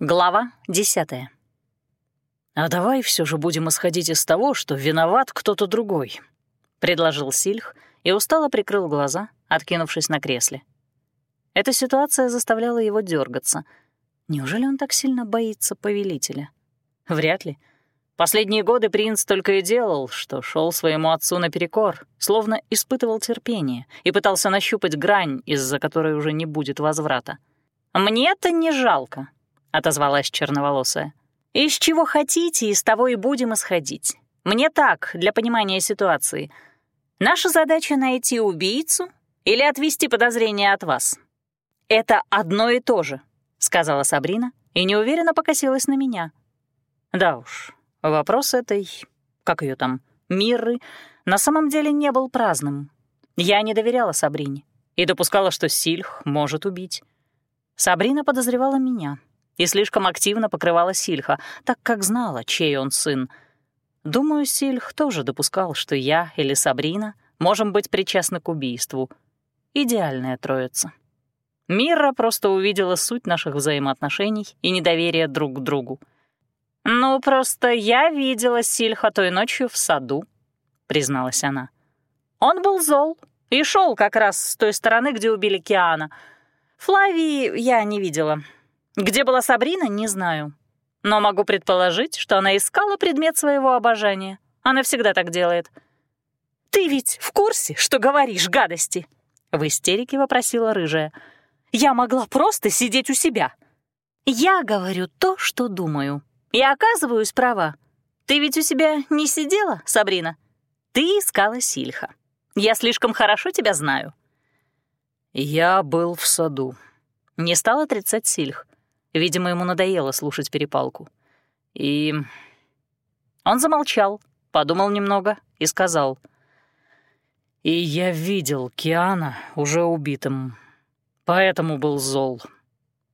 Глава десятая. «А давай все же будем исходить из того, что виноват кто-то другой», — предложил Сильх и устало прикрыл глаза, откинувшись на кресле. Эта ситуация заставляла его дергаться. Неужели он так сильно боится повелителя? Вряд ли. Последние годы принц только и делал, что шел своему отцу наперекор, словно испытывал терпение и пытался нащупать грань, из-за которой уже не будет возврата. «Мне-то не жалко», — отозвалась черноволосая. «Из чего хотите, из того и будем исходить. Мне так, для понимания ситуации. Наша задача — найти убийцу или отвести подозрения от вас. Это одно и то же», — сказала Сабрина и неуверенно покосилась на меня. «Да уж, Вопрос этой, как ее там, Мирры, на самом деле не был праздным. Я не доверяла Сабрине и допускала, что Сильх может убить. Сабрина подозревала меня и слишком активно покрывала Сильха, так как знала, чей он сын. Думаю, Сильх тоже допускал, что я или Сабрина можем быть причастны к убийству. Идеальная троица. Мира просто увидела суть наших взаимоотношений и недоверия друг к другу. «Ну, просто я видела Сильха той ночью в саду», — призналась она. «Он был зол и шел как раз с той стороны, где убили Киана. Флавии я не видела. Где была Сабрина, не знаю. Но могу предположить, что она искала предмет своего обожания. Она всегда так делает». «Ты ведь в курсе, что говоришь гадости?» — в истерике вопросила рыжая. «Я могла просто сидеть у себя». «Я говорю то, что думаю», и оказываюсь права. Ты ведь у себя не сидела, Сабрина? Ты искала Сильха. Я слишком хорошо тебя знаю». «Я был в саду». Не стал отрицать Сильх. Видимо, ему надоело слушать перепалку. И... Он замолчал, подумал немного и сказал. «И я видел Киана уже убитым, поэтому был зол.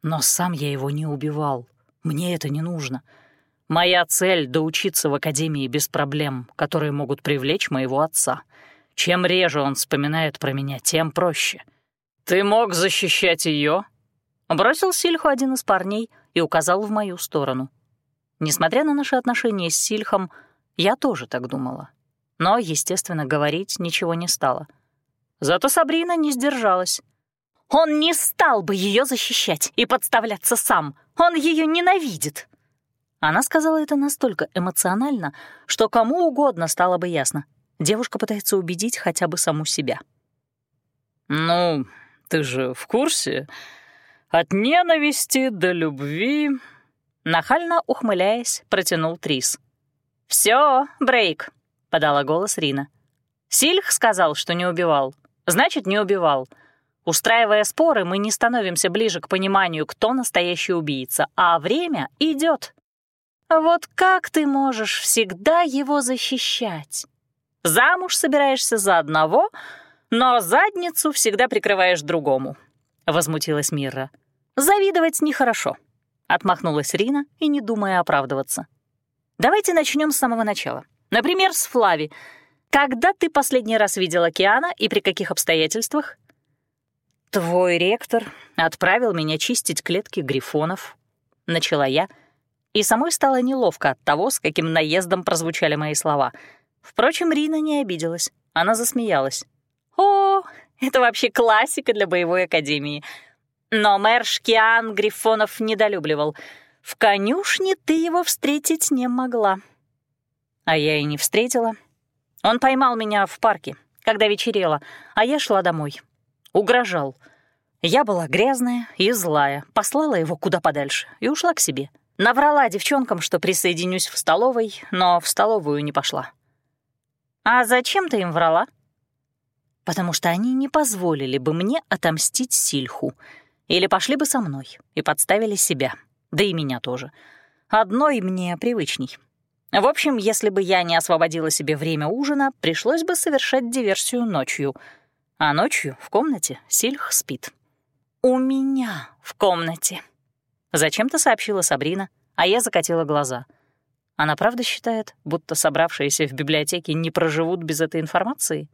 Но сам я его не убивал. Мне это не нужно. Моя цель — доучиться в академии без проблем, которые могут привлечь моего отца. Чем реже он вспоминает про меня, тем проще. «Ты мог защищать ее? Бросил Сильху один из парней и указал в мою сторону. Несмотря на наши отношения с Сильхом, я тоже так думала. Но, естественно, говорить ничего не стала. Зато Сабрина не сдержалась. «Он не стал бы ее защищать и подставляться сам. Он ее ненавидит!» Она сказала это настолько эмоционально, что кому угодно стало бы ясно. Девушка пытается убедить хотя бы саму себя. «Ну, ты же в курсе? От ненависти до любви...» Нахально ухмыляясь, протянул Трис. «Всё, Брейк», — подала голос Рина. «Сильх сказал, что не убивал. Значит, не убивал. Устраивая споры, мы не становимся ближе к пониманию, кто настоящий убийца, а время идет. Вот как ты можешь всегда его защищать? Замуж собираешься за одного, но задницу всегда прикрываешь другому», — возмутилась Мирра. «Завидовать нехорошо», — отмахнулась Рина и не думая оправдываться. «Давайте начнем с самого начала. Например, с Флави. Когда ты последний раз видел океана и при каких обстоятельствах?» «Твой ректор отправил меня чистить клетки грифонов», — начала я, — и самой стало неловко от того, с каким наездом прозвучали мои слова. Впрочем, Рина не обиделась. Она засмеялась. «О, это вообще классика для боевой академии. Но мэр Шкиан Грифонов недолюбливал. В конюшне ты его встретить не могла». А я и не встретила. Он поймал меня в парке, когда вечерело, а я шла домой. Угрожал. Я была грязная и злая, послала его куда подальше и ушла к себе. Наврала девчонкам, что присоединюсь в столовой, но в столовую не пошла. «А зачем ты им врала?» «Потому что они не позволили бы мне отомстить Сильху. Или пошли бы со мной и подставили себя. Да и меня тоже. Одной мне привычней. В общем, если бы я не освободила себе время ужина, пришлось бы совершать диверсию ночью. А ночью в комнате Сильх спит. У меня в комнате. Зачем-то сообщила Сабрина, а я закатила глаза. Она правда считает, будто собравшиеся в библиотеке не проживут без этой информации?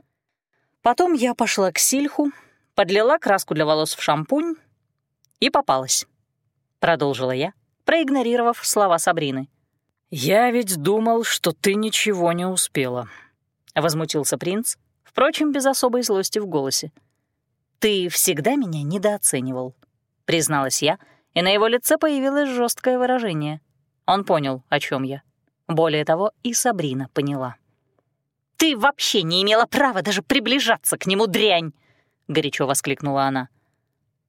Потом я пошла к Сильху, подлила краску для волос в шампунь и попалась. Продолжила я, проигнорировав слова Сабрины. «Я ведь думал, что ты ничего не успела», — возмутился принц, впрочем, без особой злости в голосе. «Ты всегда меня недооценивал», — призналась я, и на его лице появилось жесткое выражение. Он понял, о чем я. Более того, и Сабрина поняла. «Ты вообще не имела права даже приближаться к нему, дрянь!» — горячо воскликнула она.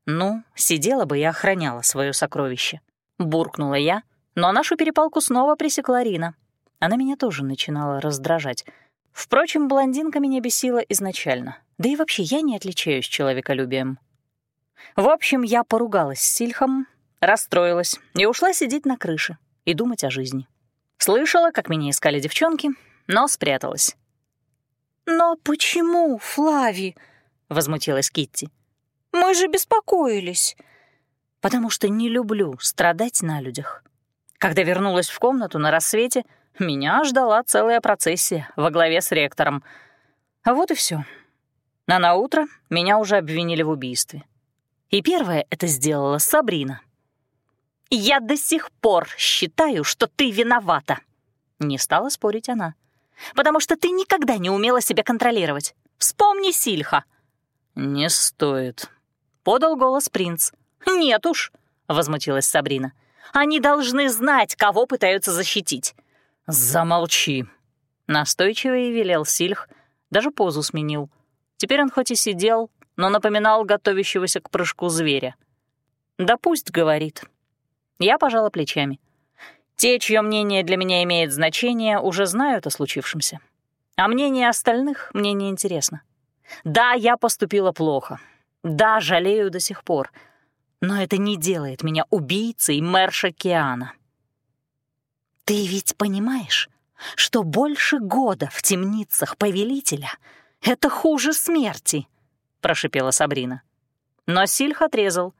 «Ну, сидела бы и охраняла свое сокровище», — буркнула я, но нашу перепалку снова пресекла Рина. Она меня тоже начинала раздражать. Впрочем, блондинка меня бесила изначально. Да и вообще я не отличаюсь человеколюбием. В общем, я поругалась с Сильхом, расстроилась и ушла сидеть на крыше и думать о жизни. Слышала, как меня искали девчонки, но спряталась. «Но почему, Флави?» — возмутилась Китти. «Мы же беспокоились». «Потому что не люблю страдать на людях. Когда вернулась в комнату на рассвете, меня ждала целая процессия во главе с ректором. А вот и все. На утро меня уже обвинили в убийстве. И первое это сделала Сабрина. «Я до сих пор считаю, что ты виновата», — не стала спорить она. «Потому что ты никогда не умела себя контролировать. Вспомни Сильха». «Не стоит», — подал голос принц. «Нет уж», — возмутилась Сабрина. Они должны знать, кого пытаются защитить». «Замолчи», — настойчиво и велел Сильх, даже позу сменил. Теперь он хоть и сидел, но напоминал готовящегося к прыжку зверя. «Да пусть говорит». Я пожала плечами. Те, чье мнение для меня имеет значение, уже знают о случившемся. А мнение остальных мне не интересно. Да, я поступила плохо. Да, жалею до сих пор — но это не делает меня убийцей Мэрша Киана. «Ты ведь понимаешь, что больше года в темницах повелителя — это хуже смерти?» — прошипела Сабрина. Но Сильх отрезал.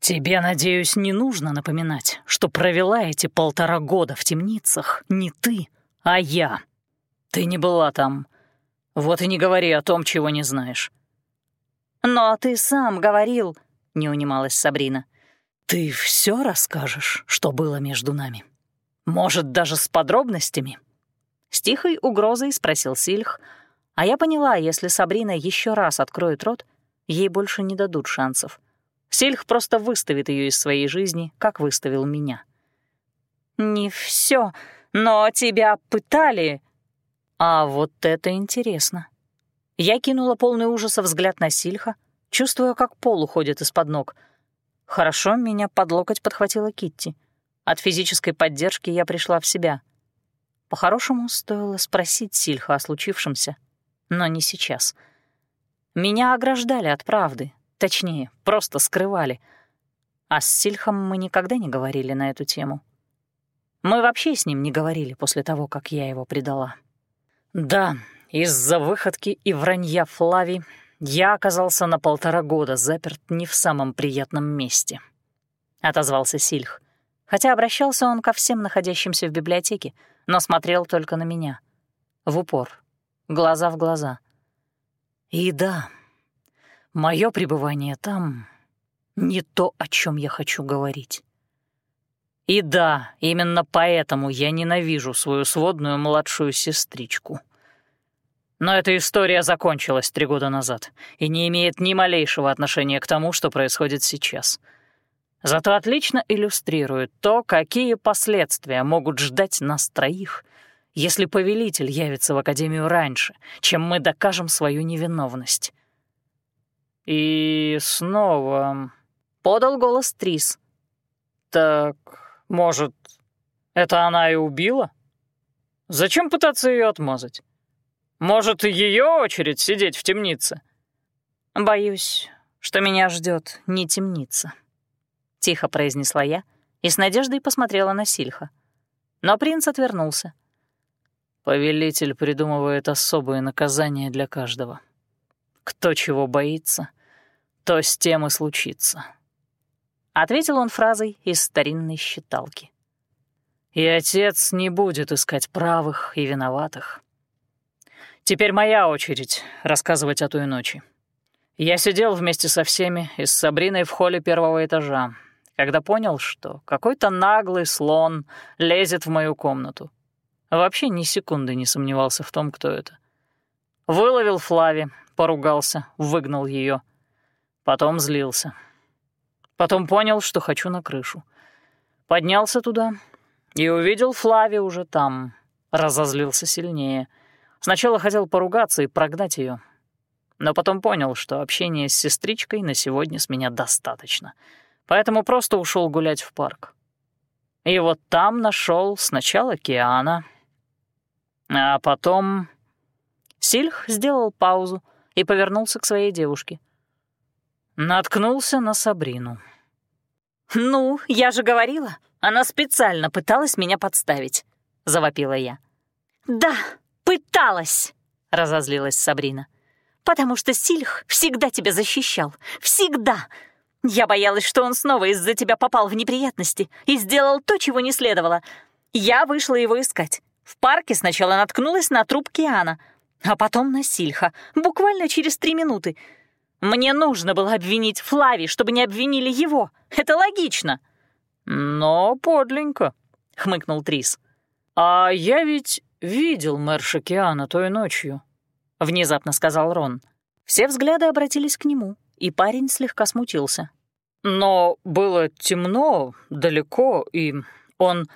«Тебе, надеюсь, не нужно напоминать, что провела эти полтора года в темницах не ты, а я. Ты не была там. Вот и не говори о том, чего не знаешь». «Но ты сам говорил...» не унималась Сабрина. «Ты все расскажешь, что было между нами? Может, даже с подробностями?» С тихой угрозой спросил Сильх, а я поняла, если Сабрина еще раз откроет рот, ей больше не дадут шансов. Сильх просто выставит ее из своей жизни, как выставил меня. «Не все, но тебя пытали...» «А вот это интересно». Я кинула полный ужаса взгляд на Сильха, чувствуя, как пол уходит из-под ног. Хорошо, меня под локоть подхватила Китти. От физической поддержки я пришла в себя. По-хорошему, стоило спросить Сильха о случившемся, но не сейчас. Меня ограждали от правды, точнее, просто скрывали. А с Сильхом мы никогда не говорили на эту тему. Мы вообще с ним не говорили после того, как я его предала. Да, из-за выходки и вранья Флави я оказался на полтора года заперт не в самом приятном месте», — отозвался Сильх. Хотя обращался он ко всем находящимся в библиотеке, но смотрел только на меня. В упор, глаза в глаза. И да, мое пребывание там — не то, о чем я хочу говорить. И да, именно поэтому я ненавижу свою сводную младшую сестричку. Но эта история закончилась три года назад и не имеет ни малейшего отношения к тому, что происходит сейчас. Зато отлично иллюстрирует то, какие последствия могут ждать нас троих, если повелитель явится в Академию раньше, чем мы докажем свою невиновность. И снова подал голос Трис. «Так, может, это она и убила? Зачем пытаться ее отмазать?» Может, ее очередь сидеть в темнице?» «Боюсь, что меня ждет не темница», — тихо произнесла я и с надеждой посмотрела на Сильха. Но принц отвернулся. «Повелитель придумывает особые наказания для каждого. Кто чего боится, то с тем и случится», — ответил он фразой из старинной считалки. «И отец не будет искать правых и виноватых». Теперь моя очередь рассказывать о той ночи. Я сидел вместе со всеми и с Сабриной в холле первого этажа, когда понял, что какой-то наглый слон лезет в мою комнату. Вообще ни секунды не сомневался в том, кто это. Выловил Флави, поругался, выгнал ее. Потом злился. Потом понял, что хочу на крышу. Поднялся туда и увидел Флави уже там. Разозлился сильнее. Сначала хотел поругаться и прогнать ее, но потом понял, что общение с сестричкой на сегодня с меня достаточно, поэтому просто ушел гулять в парк. И вот там нашел сначала Киана, а потом... Сильх сделал паузу и повернулся к своей девушке. Наткнулся на Сабрину. «Ну, я же говорила, она специально пыталась меня подставить», — завопила я. «Да, пыталась», — разозлилась Сабрина. «Потому что Сильх всегда тебя защищал. Всегда. Я боялась, что он снова из-за тебя попал в неприятности и сделал то, чего не следовало. Я вышла его искать. В парке сначала наткнулась на труп Киана, а потом на Сильха, буквально через три минуты. Мне нужно было обвинить Флави, чтобы не обвинили его. Это логично». «Но подленько», — хмыкнул Трис. «А я ведь видел мэрша Киана той ночью», — внезапно сказал Рон. Все взгляды обратились к нему, и парень слегка смутился. «Но было темно, далеко, и он...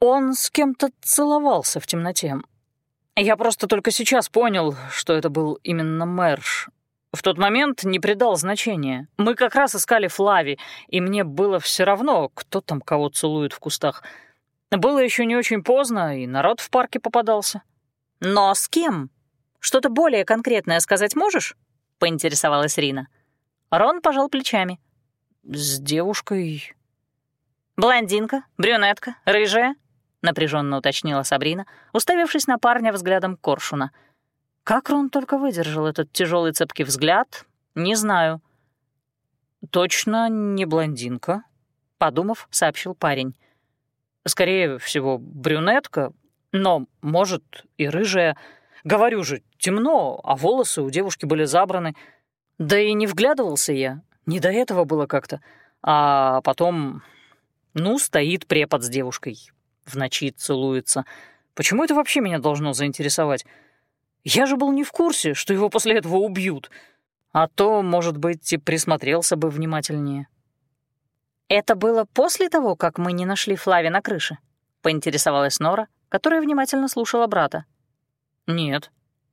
он с кем-то целовался в темноте. Я просто только сейчас понял, что это был именно Мэрш. В тот момент не придал значения. Мы как раз искали Флави, и мне было все равно, кто там кого целует в кустах. Было еще не очень поздно, и народ в парке попадался. «Но с кем? Что-то более конкретное сказать можешь?» — поинтересовалась Рина. Рон пожал плечами. «С девушкой...» «Блондинка? Брюнетка? Рыжая?» — напряженно уточнила Сабрина, уставившись на парня взглядом коршуна. Как Рон только выдержал этот тяжелый цепкий взгляд, не знаю. «Точно не блондинка», — подумав, сообщил парень. «Скорее всего, брюнетка, но, может, и рыжая. Говорю же, темно, а волосы у девушки были забраны. Да и не вглядывался я, не до этого было как-то. А потом, ну, стоит препод с девушкой, в ночи целуется. Почему это вообще меня должно заинтересовать? Я же был не в курсе, что его после этого убьют. А то, может быть, и присмотрелся бы внимательнее. «Это было после того, как мы не нашли Флави на крыше?» — поинтересовалась Нора, которая внимательно слушала брата. «Нет».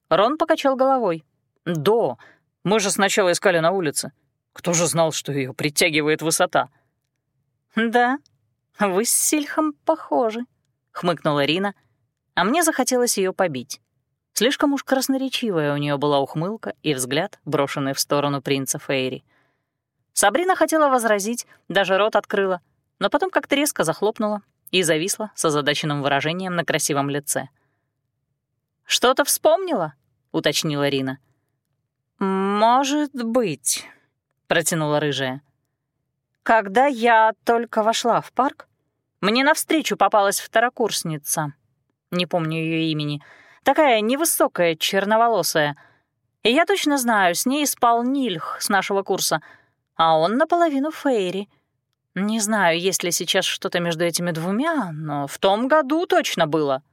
Рон покачал головой. «До. Мы же сначала искали на улице. Кто же знал, что ее притягивает высота?» «Да, вы с Сильхом похожи», хмыкнула Рина, а мне захотелось ее побить. Слишком уж красноречивая у нее была ухмылка и взгляд, брошенный в сторону принца Фейри. Сабрина хотела возразить, даже рот открыла, но потом как-то резко захлопнула и зависла с озадаченным выражением на красивом лице. «Что-то вспомнила?» — уточнила Рина. «Может быть», — протянула рыжая. «Когда я только вошла в парк, мне навстречу попалась второкурсница. Не помню ее имени. Такая невысокая, черноволосая. И я точно знаю, с ней спал Нильх с нашего курса, а он наполовину Фейри. Не знаю, есть ли сейчас что-то между этими двумя, но в том году точно было.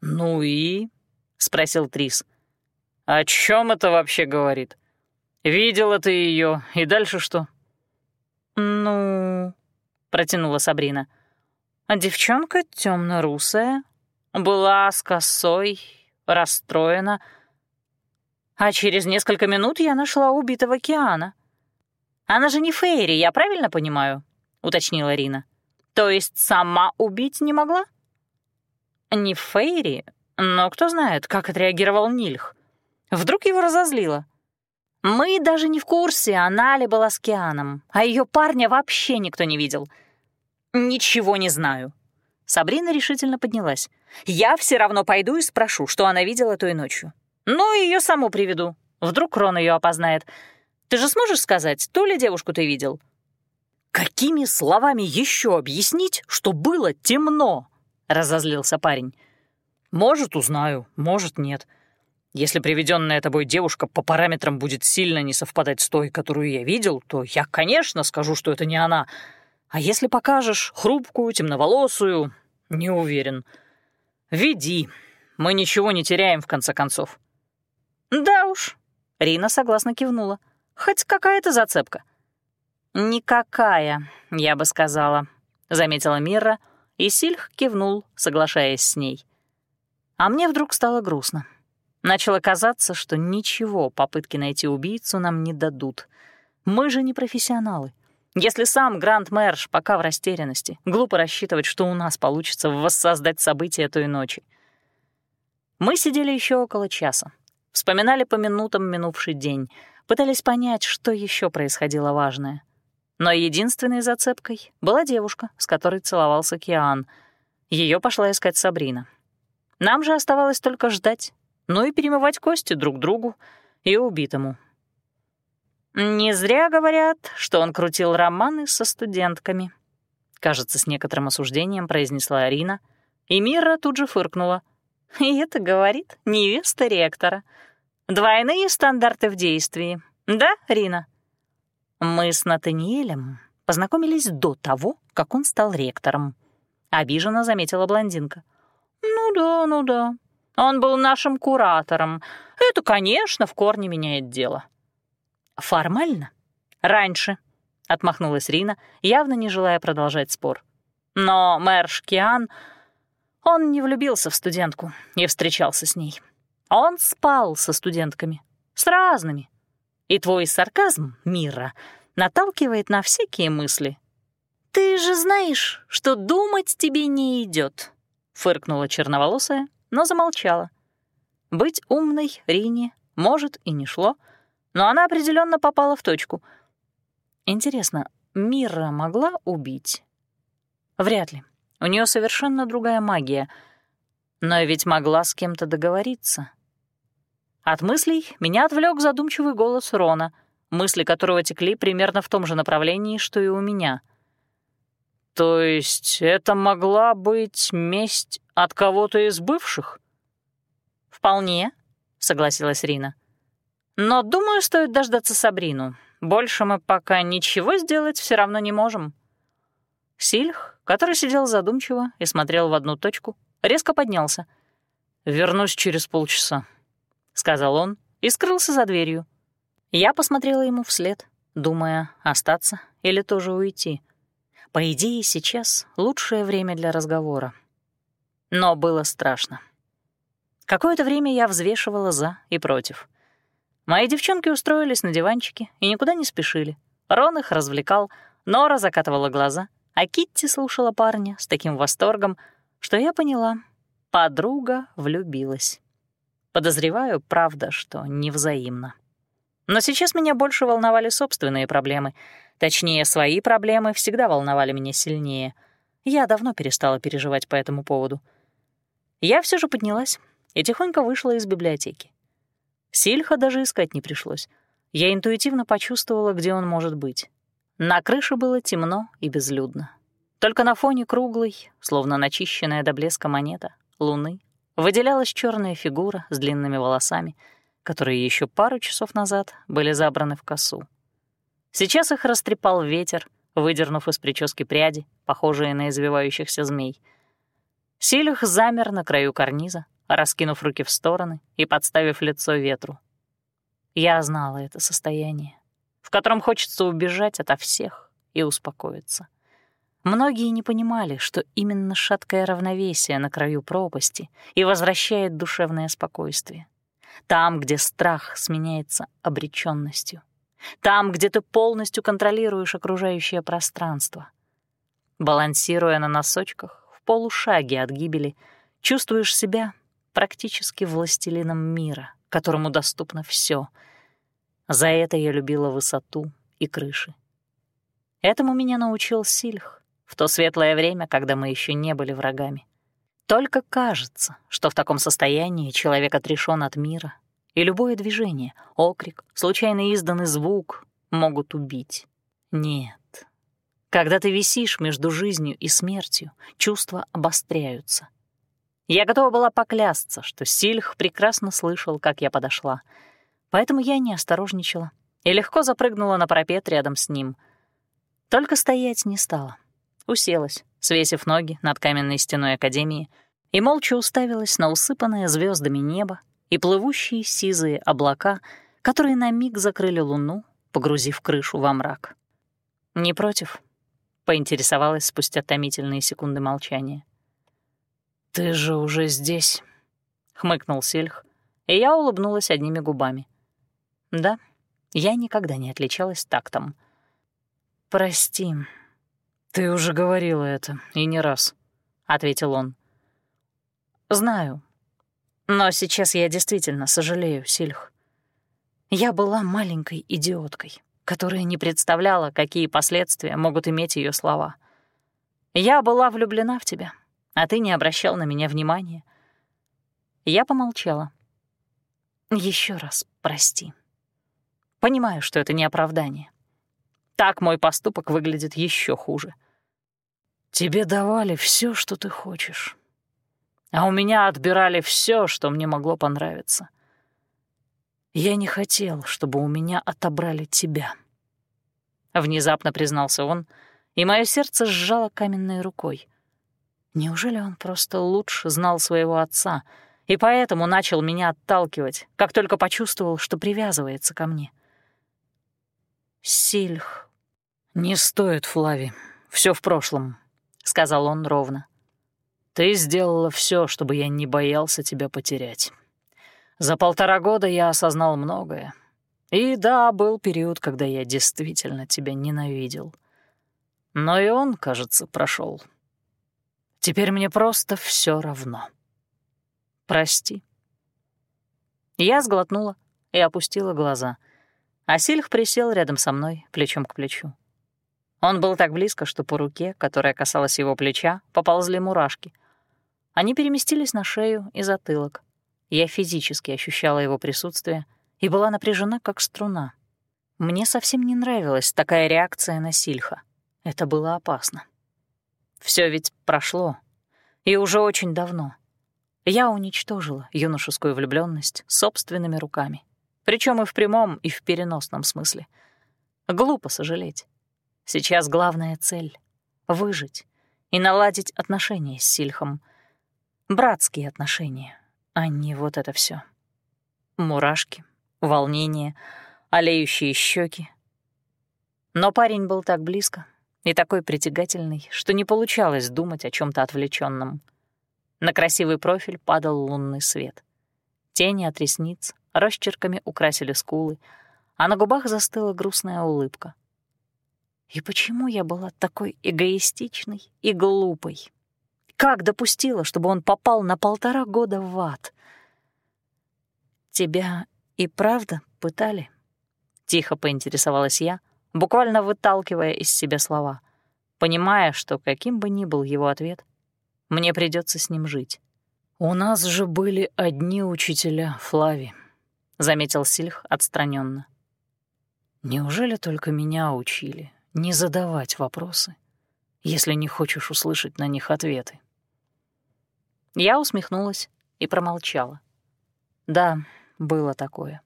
«Ну и?» — спросил Трис. «О чем это вообще говорит? Видела ты ее, и дальше что?» «Ну...» протянула Сабрина. А девчонка темно-русая, была с косой, расстроена. А через несколько минут я нашла убитого Киана. Она же не Фейри, я правильно понимаю? уточнила Рина. То есть сама убить не могла? Не Фейри, но кто знает, как отреагировал Нильх. Вдруг его разозлило. Мы даже не в курсе, она ли была с Кианом, а ее парня вообще никто не видел — «Ничего не знаю». Сабрина решительно поднялась. «Я все равно пойду и спрошу, что она видела той ночью. Ну, ее саму приведу. Вдруг Рон ее опознает. Ты же сможешь сказать, ту ли девушку ты видел?» «Какими словами еще объяснить, что было темно?» — разозлился парень. «Может, узнаю, может, нет. Если приведенная тобой девушка по параметрам будет сильно не совпадать с той, которую я видел, то я, конечно, скажу, что это не она. А если покажешь хрупкую, темноволосую, не уверен. Веди. Мы ничего не теряем, в конце концов. Да уж. Рина согласно кивнула. Хоть какая-то зацепка. «Никакая, я бы сказала», — заметила Мира, и Сильх кивнул, соглашаясь с ней. А мне вдруг стало грустно. Начало казаться, что ничего попытки найти убийцу нам не дадут. Мы же не профессионалы. Если сам Гранд Мэрш пока в растерянности, глупо рассчитывать, что у нас получится воссоздать события той ночи. Мы сидели еще около часа, вспоминали по минутам минувший день, пытались понять, что еще происходило важное. Но единственной зацепкой была девушка, с которой целовался Киан. Ее пошла искать Сабрина. Нам же оставалось только ждать, ну и перемывать кости друг другу и убитому. Не зря говорят, что он крутил романы со студентками. Кажется, с некоторым осуждением произнесла Арина, и Мира тут же фыркнула. И это говорит невеста ректора. Двойные стандарты в действии. Да, Рина? Мы с Натаниэлем познакомились до того, как он стал ректором. Обиженно заметила блондинка. Ну да, ну да. Он был нашим куратором. Это, конечно, в корне меняет дело. Формально? Раньше, — отмахнулась Рина, явно не желая продолжать спор. Но мэр Шкиан, он не влюбился в студентку и встречался с ней. Он спал со студентками, с разными, и твой сарказм, Мира, наталкивает на всякие мысли. «Ты же знаешь, что думать тебе не идет, фыркнула черноволосая, но замолчала. Быть умной Рине, может, и не шло, но она определенно попала в точку. Интересно, Мира могла убить? Вряд ли. У нее совершенно другая магия. Но ведь могла с кем-то договориться. От мыслей меня отвлек задумчивый голос Рона, мысли которого текли примерно в том же направлении, что и у меня. «То есть это могла быть месть от кого-то из бывших?» «Вполне», — согласилась Рина. «Но, думаю, стоит дождаться Сабрину. Больше мы пока ничего сделать все равно не можем». Сильх, который сидел задумчиво и смотрел в одну точку, резко поднялся. «Вернусь через полчаса», сказал он и скрылся за дверью. Я посмотрела ему вслед, думая, остаться или тоже уйти. По идее, сейчас лучшее время для разговора. Но было страшно. Какое-то время я взвешивала «за» и «против». Мои девчонки устроились на диванчике и никуда не спешили. Рон их развлекал, Нора закатывала глаза, а Китти слушала парня с таким восторгом, что я поняла — подруга влюбилась. Подозреваю, правда, что невзаимно. Но сейчас меня больше волновали собственные проблемы. Точнее, свои проблемы всегда волновали меня сильнее. Я давно перестала переживать по этому поводу. Я все же поднялась и тихонько вышла из библиотеки. Сильха даже искать не пришлось. Я интуитивно почувствовала, где он может быть. На крыше было темно и безлюдно. Только на фоне круглой, словно начищенная до блеска монета, луны выделялась черная фигура с длинными волосами, которые еще пару часов назад были забраны в косу. Сейчас их растрепал ветер, выдернув из прически пряди, похожие на извивающихся змей. Силюх замер на краю карниза, раскинув руки в стороны и подставив лицо ветру. Я знала это состояние, в котором хочется убежать ото всех и успокоиться. Многие не понимали, что именно шаткое равновесие на краю пропасти и возвращает душевное спокойствие. Там, где страх сменяется обреченностью. Там, где ты полностью контролируешь окружающее пространство. Балансируя на носочках, в полушаге от гибели, чувствуешь себя практически властелином мира, которому доступно все. За это я любила высоту и крыши. Этому меня научил Сильх, в то светлое время, когда мы еще не были врагами. Только кажется, что в таком состоянии человек отрешен от мира, и любое движение, окрик, случайно изданный звук могут убить. Нет. Когда ты висишь между жизнью и смертью, чувства обостряются. Я готова была поклясться, что Сильх прекрасно слышал, как я подошла. Поэтому я не осторожничала и легко запрыгнула на парапет рядом с ним. Только стоять не стала. Уселась, свесив ноги над каменной стеной Академии, и молча уставилась на усыпанное звездами небо и плывущие сизые облака, которые на миг закрыли луну, погрузив крышу во мрак. «Не против?» — поинтересовалась спустя томительные секунды молчания. «Ты же уже здесь», — хмыкнул Сельх, и я улыбнулась одними губами. Да, я никогда не отличалась тактом. «Прости, ты уже говорила это, и не раз», — ответил он. «Знаю, но сейчас я действительно сожалею, Сильх. Я была маленькой идиоткой, которая не представляла, какие последствия могут иметь ее слова. Я была влюблена в тебя, а ты не обращал на меня внимания. Я помолчала. Еще раз прости. Понимаю, что это не оправдание. Так мой поступок выглядит еще хуже. Тебе давали все, что ты хочешь. А у меня отбирали все, что мне могло понравиться. Я не хотел, чтобы у меня отобрали тебя. Внезапно признался он, и мое сердце сжало каменной рукой. Неужели он просто лучше знал своего отца и поэтому начал меня отталкивать, как только почувствовал, что привязывается ко мне? Сильх. Не стоит, Флави. Все в прошлом, сказал он ровно. Ты сделала все, чтобы я не боялся тебя потерять. За полтора года я осознал многое. И да, был период, когда я действительно тебя ненавидел. Но и он, кажется, прошел. Теперь мне просто все равно. Прости. Я сглотнула и опустила глаза. А Сильх присел рядом со мной, плечом к плечу. Он был так близко, что по руке, которая касалась его плеча, поползли мурашки. Они переместились на шею и затылок. Я физически ощущала его присутствие и была напряжена, как струна. Мне совсем не нравилась такая реакция на Сильха. Это было опасно. Все ведь прошло. И уже очень давно. Я уничтожила юношескую влюбленность собственными руками. Причем и в прямом, и в переносном смысле. Глупо сожалеть. Сейчас главная цель — выжить и наладить отношения с Сильхом. Братские отношения, а не вот это все. Мурашки, волнение, олеющие щеки. Но парень был так близко, и такой притягательный, что не получалось думать о чем то отвлеченном. На красивый профиль падал лунный свет. Тени от ресниц росчерками украсили скулы, а на губах застыла грустная улыбка. И почему я была такой эгоистичной и глупой? Как допустила, чтобы он попал на полтора года в ад? «Тебя и правда пытали?» — тихо поинтересовалась я, буквально выталкивая из себя слова, понимая, что каким бы ни был его ответ, мне придется с ним жить. «У нас же были одни учителя, Флави», — заметил Сильх отстраненно. «Неужели только меня учили не задавать вопросы, если не хочешь услышать на них ответы?» Я усмехнулась и промолчала. Да, было такое.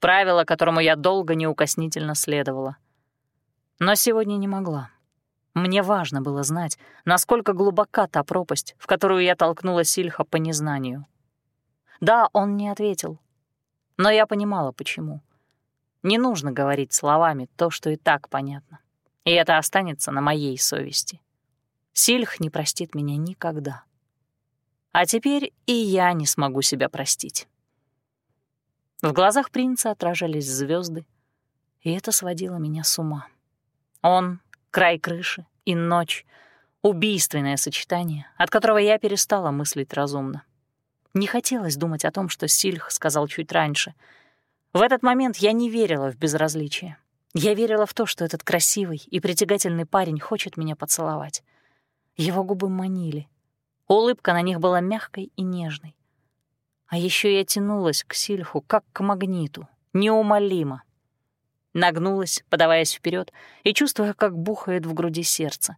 Правило, которому я долго неукоснительно следовала. Но сегодня не могла. Мне важно было знать, насколько глубока та пропасть, в которую я толкнула Сильха по незнанию. Да, он не ответил. Но я понимала, почему. Не нужно говорить словами то, что и так понятно. И это останется на моей совести. Сильх не простит меня никогда. А теперь и я не смогу себя простить. В глазах принца отражались звезды, и это сводило меня с ума. Он, край крыши и ночь — убийственное сочетание, от которого я перестала мыслить разумно. Не хотелось думать о том, что Сильх сказал чуть раньше. В этот момент я не верила в безразличие. Я верила в то, что этот красивый и притягательный парень хочет меня поцеловать. Его губы манили, Улыбка на них была мягкой и нежной. А еще я тянулась к Сильху, как к магниту, неумолимо. Нагнулась, подаваясь вперед и чувствуя, как бухает в груди сердце.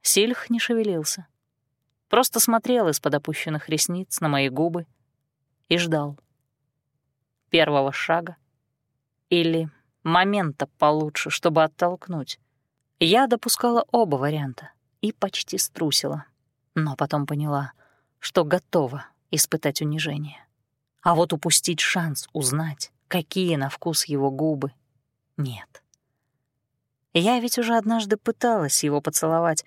Сильх не шевелился. просто смотрел из-под опущенных ресниц на мои губы и ждал. Первого шага или момента получше, чтобы оттолкнуть. Я допускала оба варианта и почти струсила, но потом поняла, что готова испытать унижение. А вот упустить шанс узнать, какие на вкус его губы, нет. Я ведь уже однажды пыталась его поцеловать,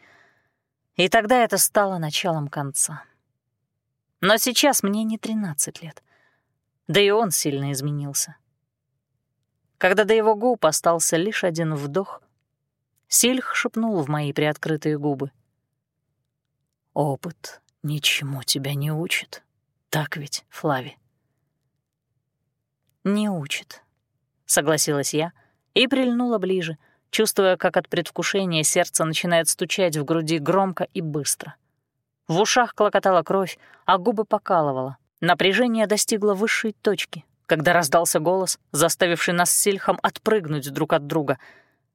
и тогда это стало началом конца. Но сейчас мне не 13 лет, да и он сильно изменился. Когда до его губ остался лишь один вдох, Сильх шепнул в мои приоткрытые губы. «Опыт ничему тебя не учит, так ведь, Флави?» «Не учит», — согласилась я и прильнула ближе, чувствуя, как от предвкушения сердце начинает стучать в груди громко и быстро. В ушах клокотала кровь, а губы покалывала. Напряжение достигло высшей точки, когда раздался голос, заставивший нас с Сильхом отпрыгнуть друг от друга.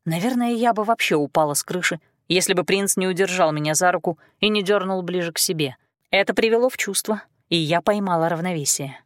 Наверное, я бы вообще упала с крыши, если бы принц не удержал меня за руку и не дернул ближе к себе. Это привело в чувство, и я поймала равновесие.